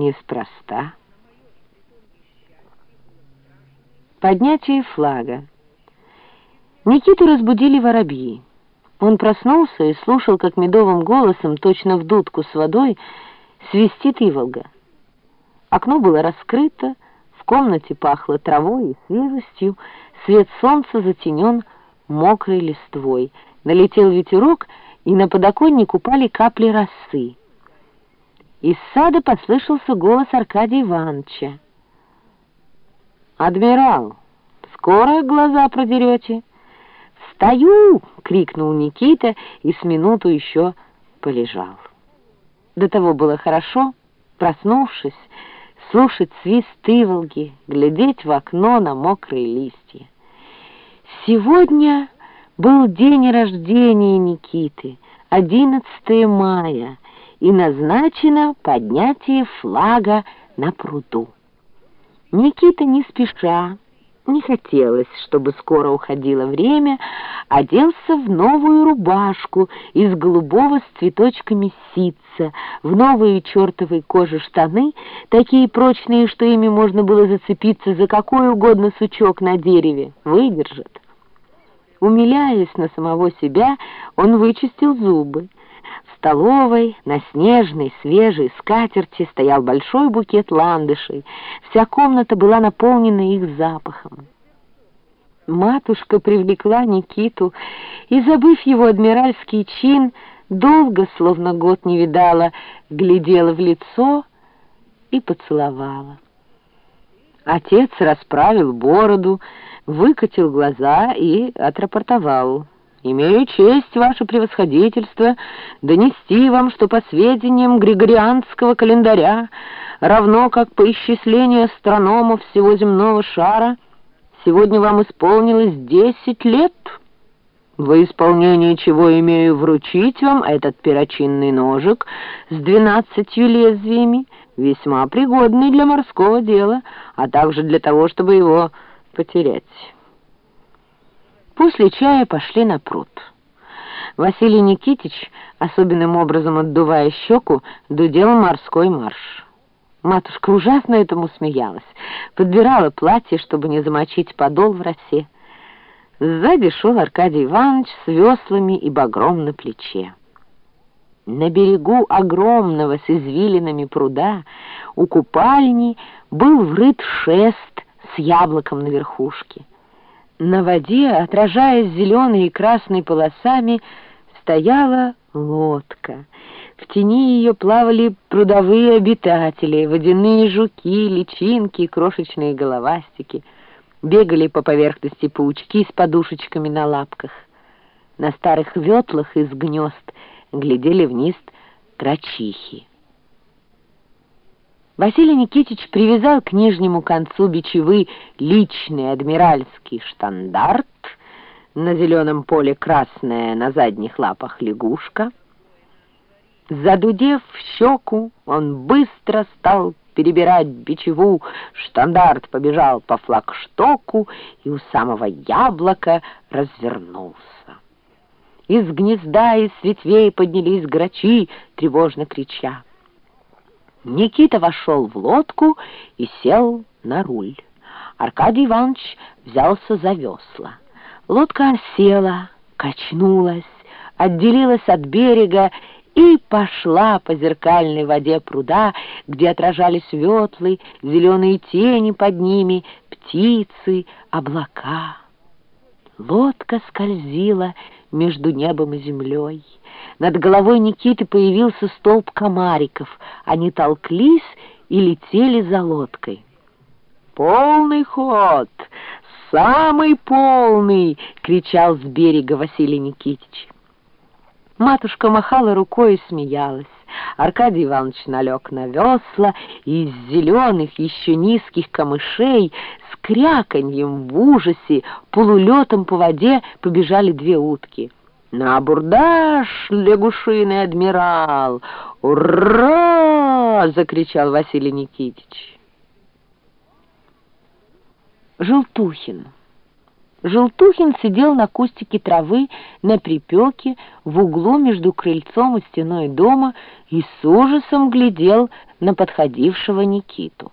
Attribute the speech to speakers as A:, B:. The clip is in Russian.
A: неспроста. Поднятие флага. Никиту разбудили воробьи. Он проснулся и слушал, как медовым голосом, точно в дудку с водой, свистит иволга. Окно было раскрыто, в комнате пахло травой и свежестью, свет солнца затенен мокрой листвой. Налетел ветерок, и на подоконник упали капли росы. Из сада послышался голос Аркадия Ивановича. «Адмирал, скоро глаза продерете?» «Встаю!» — крикнул Никита и с минуту еще полежал. До того было хорошо, проснувшись, слушать свист иволги, глядеть в окно на мокрые листья. Сегодня был день рождения Никиты, 11 мая, и назначено поднятие флага на пруду. Никита не спеша, не хотелось, чтобы скоро уходило время, оделся в новую рубашку из голубого с цветочками ситца, в новые чертовые кожи штаны, такие прочные, что ими можно было зацепиться за какой угодно сучок на дереве, выдержат. Умиляясь на самого себя, он вычистил зубы. Столовой на снежной, свежей скатерти стоял большой букет ландышей. Вся комната была наполнена их запахом. Матушка привлекла Никиту, и, забыв его адмиральский чин, долго, словно год не видала, глядела в лицо и поцеловала. Отец расправил бороду, выкатил глаза и отрапортовал. «Имею честь, ваше превосходительство, донести вам, что по сведениям Григорианского календаря, равно как по исчислению астрономов всего земного шара, сегодня вам исполнилось десять лет, во исполнение чего имею вручить вам этот перочинный ножик с двенадцатью лезвиями, весьма пригодный для морского дела, а также для того, чтобы его потерять. После чая пошли на пруд. Василий Никитич, особенным образом отдувая щеку, дудел морской марш. Матушка ужасно этому смеялась, подбирала платье, чтобы не замочить подол в росе. Сзади шел Аркадий Иванович с веслами и багром на плече. На берегу огромного с извилинами пруда у купальни был врыт шест с яблоком на верхушке. На воде, отражаясь зеленой и красной полосами, стояла лодка. В тени ее плавали прудовые обитатели, водяные жуки, личинки, крошечные головастики. Бегали по поверхности паучки с подушечками на лапках. На старых ветлах из гнезд глядели вниз трачихи. Василий Никитич привязал к нижнему концу бичевы личный адмиральский штандарт, на зеленом поле красная, на задних лапах лягушка. Задудев в щеку, он быстро стал перебирать бичеву, штандарт побежал по флагштоку и у самого яблока развернулся. Из гнезда и с ветвей поднялись грачи, тревожно крича. Никита вошел в лодку и сел на руль. Аркадий Иванович взялся за весла. Лодка осела, качнулась, отделилась от берега и пошла по зеркальной воде пруда, где отражались ветлы, зеленые тени под ними, птицы, облака. Лодка скользила между небом и землей. Над головой Никиты появился столб комариков. Они толклись и летели за лодкой. «Полный ход! Самый полный!» — кричал с берега Василий Никитич. Матушка махала рукой и смеялась. Аркадий Иванович налег на весла, и из зеленых, еще низких камышей с кряканьем в ужасе, полулетом по воде побежали две утки — «На абордаж, лягушиный адмирал! Ура!» — закричал Василий Никитич. Желтухин. Желтухин сидел на кустике травы на припеке в углу между крыльцом и стеной дома и с ужасом глядел на подходившего Никиту.